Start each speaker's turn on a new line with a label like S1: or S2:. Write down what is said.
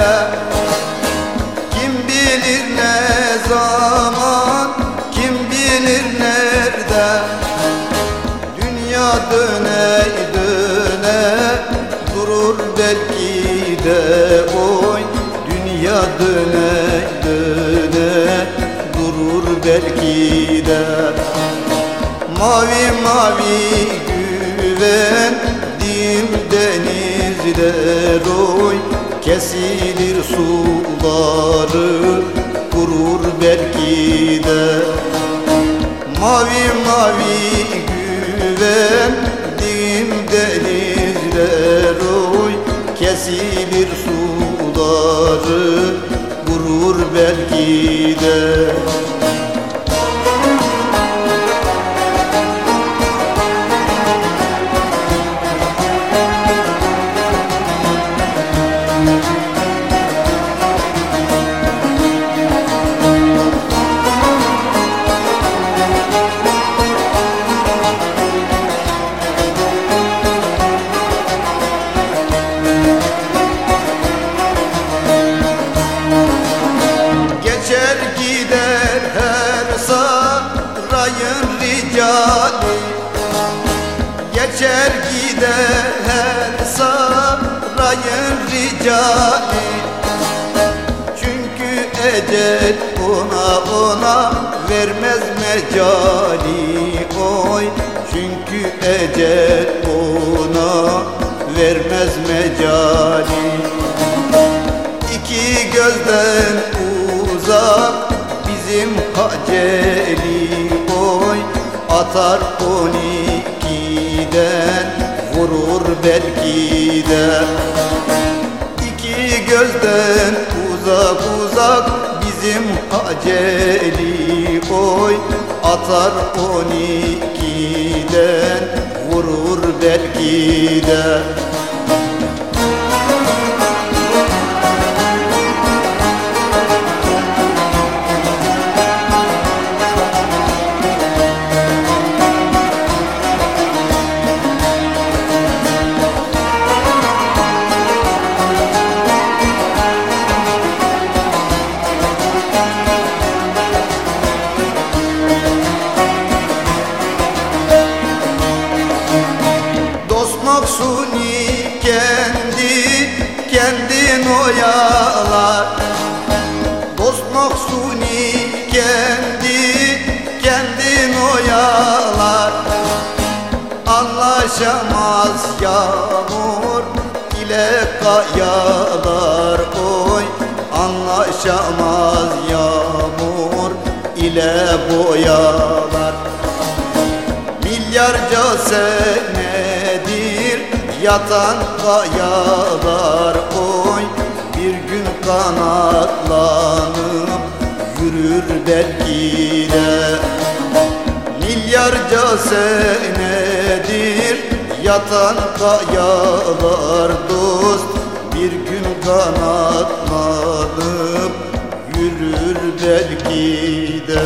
S1: yere Kim bilir ne zaman Kim bilir nerede? Dünya döne döne Durur belki de oy. Dünya döne döne Durur belki de. Mavi mavi güven Dilden izler oy Kesilir suları kurur belki de. Mavi mavi güvendim denizler oy. Kesilir suları kurur belki de Geçer gider her sarayın ricali. Geçer gider her sarayın ricali. Çünkü ecel ona ona vermez mecali oy Çünkü ecel ona vermez mecali gözden uzak bizim haceli oy Atar on ikiden vurur belki de İki gözden uzak uzak bizim haceli oy Atar on ikiden vurur belki de maksuni kendi kendin oyalar. Dost maksuni kendi kendin oyalar. Anlaşamaz yağmur ile kayalar. Oy Anlaşamaz yağmur ile boyalar. Milyarca senedir yatan kayalar oy. Bir gün kanatlanıp yürür belki de Milyarca senedir yatan kayalar dost. Bir gün kanatlanıp yürür belki de